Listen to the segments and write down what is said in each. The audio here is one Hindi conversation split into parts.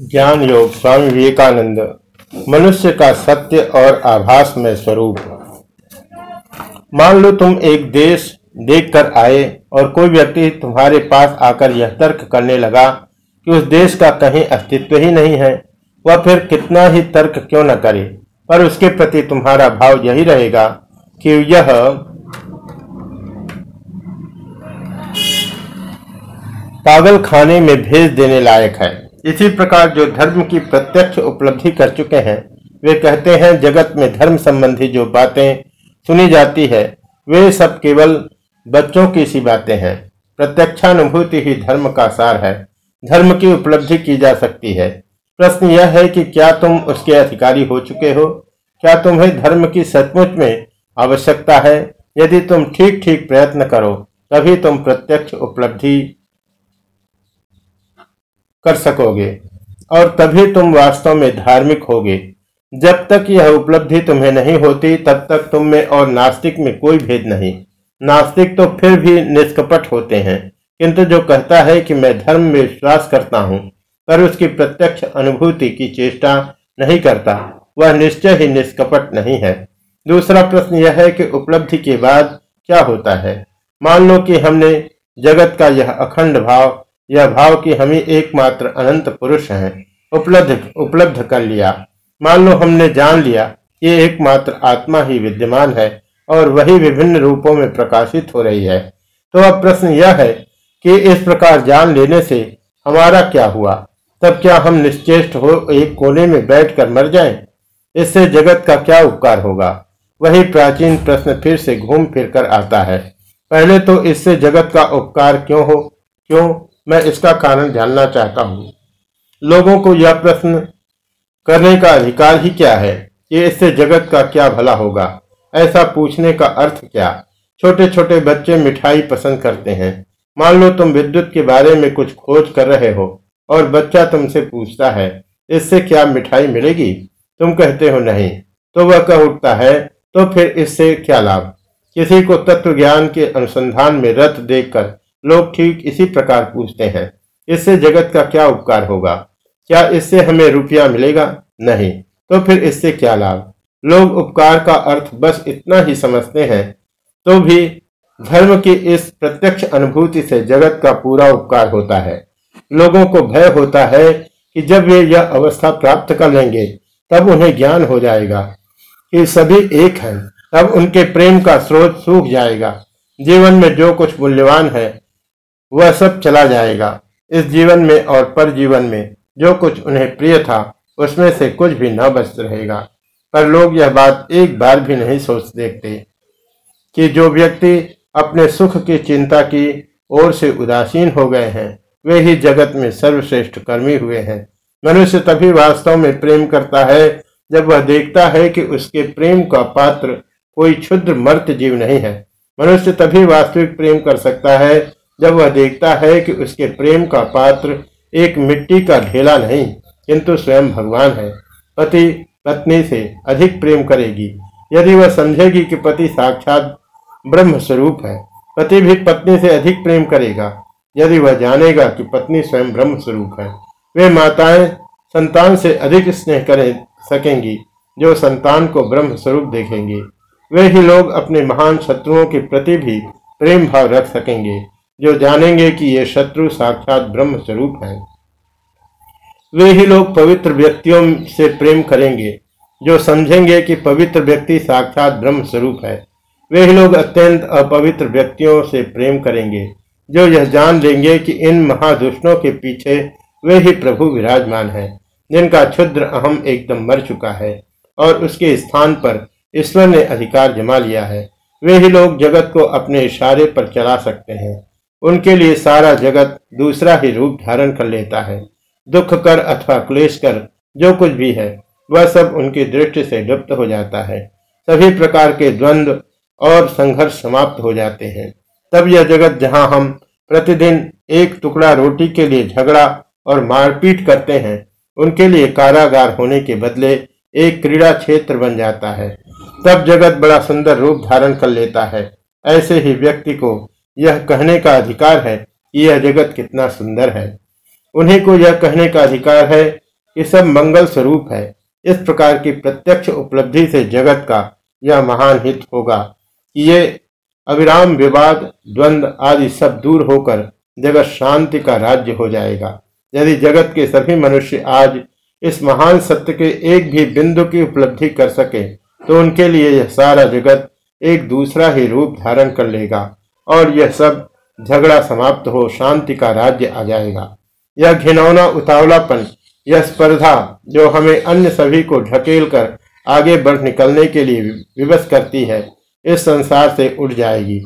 ज्ञान योग स्वामी विवेकानंद, मनुष्य का सत्य और आभास में स्वरूप। मान लो तुम एक देश देख कर आए और कोई व्यक्ति तुम्हारे पास आकर यह तर्क करने लगा कि उस देश का कहीं अस्तित्व ही नहीं है, वह फिर कितना ही तर्क क्यों न करे? पर उसके प्रति तुम्हारा भाव यही रहेगा कि यह पागल खाने में भेज देने लायक है। इसी प्रकार जो धर्म की प्रत्यक्ष उपलब्धि कर चुके हैं, वे कहते हैं, जगत में धर्म संबंधी जो बातें सुनी जाती है, वे सब केवल बच्चों की सी बातें हैं। प्रत्यक्षानुभूति ही धर्म का सार है। धर्म की उपलब्धि की जा सकती है। प्रश्न यह है कि क्या तुम उसके अधिकारी हो चुके हो? क्या तुम्हें धर्म की सचमुच में आवश्यकता है? यदि तुम ठीक ठीक प्रयत्न करो, तभी तुम प्रत्यक्ष उपलब्धि कर सकोगे, और तभी तुम वास्तव में धार्मिक होगे। जब तक यह उपलब्धि तुम्हें नहीं होती, तब तक तुम में और नास्तिक में कोई भेद नहीं। नास्तिक तो फिर भी निष्कपट होते हैं, किंतु जो कहता है कि मैं धर्म में विश्वास करता हूँ, पर उसकी प्रत्यक्ष अनुभूति की चेष्टा नहीं करता, वह निश्चय ही निष्कपट नहीं है। दूसरा प्रश्न यह है कि उपलब्धि के बाद क्या होता है? मान लो कि हमने जगत का यह अखंड भाव यह भाव कि हम एकमात्र अनंत पुरुष हैं, उपलब्ध उपलब्ध कर लिया। मान लो हमने जान लिया कि एकमात्र आत्मा ही विद्यमान है और वही विभिन्न रूपों में प्रकाशित हो रही है। तो अब प्रश्न यह है कि इस प्रकार जान लेने से हमारा क्या हुआ? तब क्या हम निश्चेष्ट हो एक कोने में बैठकर मर जाएँ? इससे जगत का क्या उपकार होगा? वही प्राचीन प्रश्न फिर से घूम फिर कर आता है। पहले तो इससे जगत का उपकार क्यों हो? क्यों? मैं इसका कारण जानना चाहता हूँ। लोगों को यह प्रश्न करने का अधिकार ही क्या है? कि इससे जगत का क्या भला होगा? ऐसा पूछने का अर्थ क्या? छोटे छोटे बच्चे मिठाई पसंद करते हैं। मान लो तुम विद्युत के बारे में कुछ खोज कर रहे हो और बच्चा तुमसे पूछता है, इससे क्या मिठाई मिलेगी? तुम कहते हो, नहीं। तो वह कह उठता है तो फिर इससे क्या लाभ? किसी को तत्व ज्ञान के अनुसंधान में रथ देखकर लोग ठीक इसी प्रकार पूछते हैं, इससे जगत का क्या उपकार होगा? क्या इससे हमें रुपया मिलेगा? नहीं। तो फिर इससे क्या लाभ? लोग उपकार का अर्थ बस इतना ही समझते हैं तो भी धर्म की इस प्रत्यक्ष अनुभूति से जगत का पूरा उपकार होता है। लोगों को भय होता है कि जब वे यह अवस्था प्राप्त कर लेंगे, तब उन्हें ज्ञान हो जाएगा कि सभी एक हैं, तब उनके प्रेम का स्रोत सूख जाएगा। जीवन में जो कुछ मूल्यवान है वह सब चला जाएगा, इस जीवन में और पर जीवन में। जो कुछ उन्हें प्रिय था, उसमें से कुछ भी न बच रहेगा। पर लोग यह बात एक बार भी नहीं सोच देखते कि जो व्यक्ति अपने सुख की चिंता की ओर से उदासीन हो गए हैं, वे ही जगत में सर्वश्रेष्ठ कर्मी हुए हैं। मनुष्य तभी वास्तव में प्रेम करता है, जब वह देखता है कि उसके प्रेम का पात्र कोई क्षुद्र मर्त जीव नहीं है। मनुष्य तभी वास्तविक प्रेम कर सकता है जब वह देखता है कि उसके प्रेम का पात्र एक मिट्टी का ढेला नहीं, किंतु स्वयं भगवान है, पति पत्नी से अधिक प्रेम करेगी। यदि वह समझेगी कि पति साक्षात ब्रह्म स्वरूप है, पति भी पत्नी से अधिक प्रेम करेगा। यदि वह जानेगा कि पत्नी स्वयं ब्रह्म स्वरूप है, वे माताएँ संतान से अधिक स्नेह कर सकेंगी, जो संतान को ब्रह्म स्वरूप देखेंगे। वे ही लोग अपने महान शत्रुओं के प्रति भी प्रेम भाव रख सकेंगे। जो जानेंगे कि ये शत्रु साक्षात ब्रह्म स्वरूप है। वे ही लोग पवित्र व्यक्तियों से प्रेम करेंगे, जो समझेंगे कि पवित्र व्यक्ति साक्षात ब्रह्म स्वरूप है। वे ही लोग अत्यंत अपवित्र व्यक्तियों से प्रेम करेंगे, जो यह जान लेंगे कि इन महादुष्टों के पीछे वे ही प्रभु विराजमान है, जिनका क्षुद्र अहम एकदम मर चुका है और उसके स्थान पर ईश्वर ने अधिकार जमा लिया है। वे ही लोग जगत को अपने इशारे पर चला सकते हैं। उनके लिए सारा जगत दूसरा ही रूप धारण कर लेता है। दुख कर अथवा क्लेश कर, जो कुछ भी है, वह सब उनकी दृष्टि से लुप्त हो जाता है। सभी प्रकार के द्वंद्व और संघर्ष समाप्त हो जाते हैं। तब यह जगत जहाँ हम प्रतिदिन एक टुकड़ा रोटी के लिए झगड़ा और मारपीट करते हैं, उनके लिए कारागार होने के बदले एक क्रीड़ा क्षेत्र बन जाता है। तब जगत बड़ा सुंदर रूप धारण कर लेता है। ऐसे ही व्यक्ति को यह कहने का अधिकार है कि यह जगत कितना सुंदर है। उन्हीं को यह कहने का अधिकार है कि सब मंगल स्वरूप है। इस प्रकार की प्रत्यक्ष उपलब्धि से जगत का यह महान हित होगा कि ये अविराम, विवाद द्वंद्व आदि सब दूर होकर जगत शांति का राज्य हो जाएगा। यदि जगत के सभी मनुष्य आज इस महान सत्य के एक भी बिंदु की उपलब्धि कर सके तो उनके लिए यह सारा जगत एक दूसरा ही रूप धारण कर लेगा। और यह सब झगड़ा समाप्त हो, शांति का राज्य आ जाएगा। यह घिनौना, उतावलापन, यह स्पर्धा जो हमें अन्य सभी को ढकेल कर आगे बढ़ निकलने के लिए विवश करती है, इस संसार से उठ जाएगी।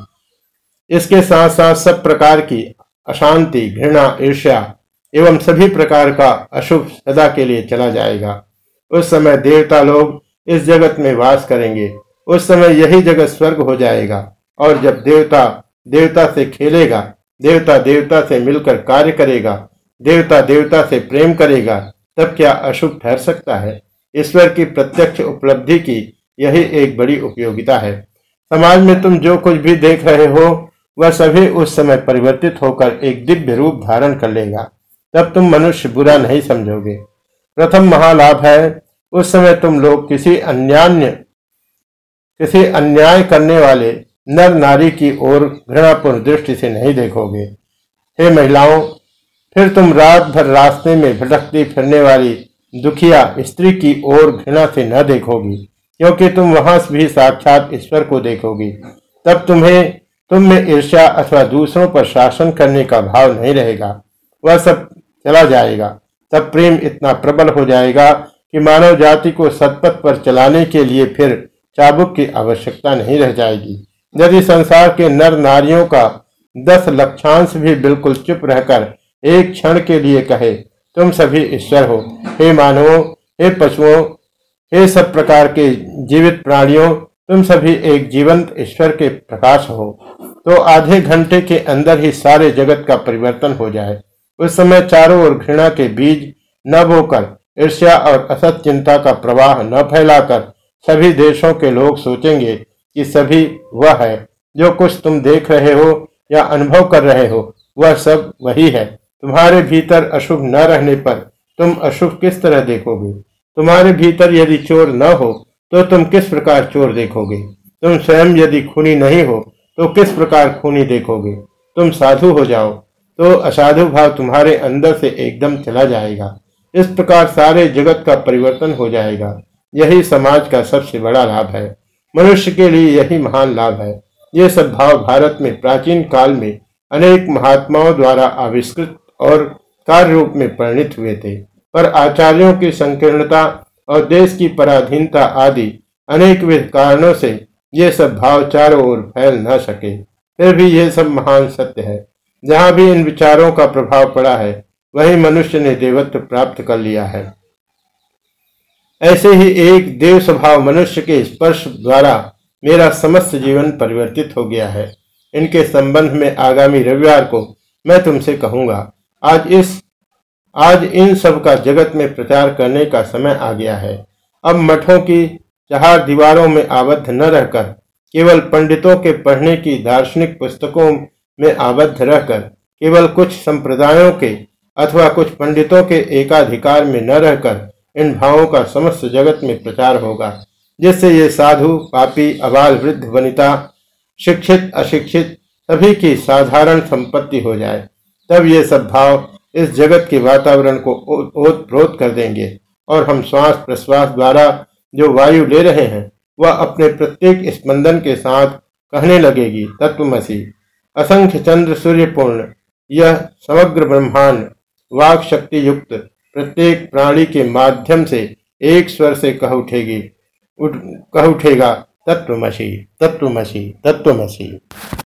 इसके साथ साथ सब प्रकार की अशांति, घृणा, ईर्ष्या एवं सभी प्रकार का अशुभ सदा के लिए चला जाएगा। उस समय देवता लोग इस जगत में वास करेंगे। उस समय यही जगत स्वर्ग हो जाएगा और जब देवता देवता से खेलेगा, देवता देवता से मिलकर कार्य करेगा, देवता देवता से प्रेम करेगा, तब क्या अशुभ ठहर सकता है? ईश्वर की प्रत्यक्ष उपलब्धि की यही एक बड़ी उपयोगिता है। समाज में तुम जो कुछ भी देख रहे हो, वह सभी उस समय परिवर्तित होकर एक दिव्य रूप धारण कर लेगा। तब तुम मनुष्य बुरा नहीं समझोगे। प्रथम महालाभ है, उस समय तुम लोग किसी अन्यान्य, किसी अन्याय करने वाले नर नारी की ओर घृणापूर्ण दृष्टि से नहीं देखोगे। हे महिलाओं, फिर तुम रात भर रास्ते में भटकती फिरने वाली दुखिया स्त्री की ओर घृणा से न देखोगी, क्योंकि तुम वहाँ भी साक्षात ईश्वर को देखोगी। तब तुम्हें, तुम में ईर्ष्या अथवा दूसरों पर शासन करने का भाव नहीं रहेगा। वह सब चला जाएगा। तब प्रेम इतना प्रबल हो जाएगा कि मानव जाति को सतपथ पर चलाने के लिए फिर चाबुक की आवश्यकता नहीं रह जाएगी। यदि संसार के नर नारियों का दस लक्षांश भी बिल्कुल चुप रहकर एक क्षण के लिए कहे, तुम सभी ईश्वर हो। हे मानवों, हे पशुओं, हे सब प्रकार के जीवित प्राणियों, तुम सभी एक जीवंत ईश्वर के प्रकाश हो। तो आधे घंटे के अंदर ही सारे जगत का परिवर्तन हो जाए। उस समय चारों ओर घृणा के बीज न बोकर, ईर्ष्या और असत चिंता का प्रवाह न फैलाकर, सभी देशों के लोग सोचेंगे कि सभी वह है। जो कुछ तुम देख रहे हो या अनुभव कर रहे हो, वह सब वही है। तुम्हारे भीतर अशुभ न रहने पर तुम अशुभ किस तरह देखोगे? तुम्हारे भीतर यदि चोर न हो तो तुम किस प्रकार चोर देखोगे? तुम स्वयं यदि खूनी नहीं हो तो किस प्रकार खूनी देखोगे? तुम साधु हो जाओ तो असाधु भाव तुम्हारे अंदर से एकदम चला जाएगा। इस प्रकार सारे जगत का परिवर्तन हो जाएगा। यही समाज का सबसे बड़ा लाभ है। मनुष्य के लिए यही महान लाभ है। ये सब भाव भारत में प्राचीन काल में अनेक महात्माओं द्वारा आविष्कृत और कार्य रूप में परिणित हुए थे। पर आचार्यों की संकीर्णता और देश की पराधीनता आदि अनेक विध कारणों से ये सब भाव चारों ओर फैल न सके। फिर भी ये सब महान सत्य है। जहाँ भी इन विचारों का प्रभाव पड़ा है, वही मनुष्य ने देवत्व प्राप्त कर लिया है। ऐसे ही एक देव स्वभाव मनुष्य के स्पर्श द्वारा मेरा समस्त जीवन परिवर्तित हो गया है। इनके संबंध में आगामी रविवार को मैं तुमसे कहूँगा, आज इस, आज इन सब का जगत में प्रचार करने का समय आ गया है। अब मठों की चार दीवारों में आबद्ध न रहकर, केवल पंडितों के पढ़ने की दार्शनिक पुस्तकों में आबद्ध रहकर, केवल कुछ संप्रदायों के अथवा कुछ पंडितों के एकाधिकार में न रहकर इन भावों का समस्त जगत में प्रचार होगा, जिससे ये साधु, पापी, अबाल वृद्ध वनिता, शिक्षित, अशिक्षित, सभी की साधारण संपत्ति हो जाए। तब ये सब भाव इस जगत के वातावरण को ओत कर देंगे और हम श्वास प्रश्वास द्वारा जो वायु ले रहे हैं, वह अपने प्रत्येक स्पंदन के साथ कहने लगेगी, तत्वमसी। असंख्य चंद्र सूर्य पूर्ण यह समग्र ब्रह्मांड, वाक शक्ति युक्त प्रत्येक प्राणी के माध्यम से एक स्वर से कह उठेगी। उठ, कह उठेगा, तत्वमसी तत्वमसी तत्वमसी।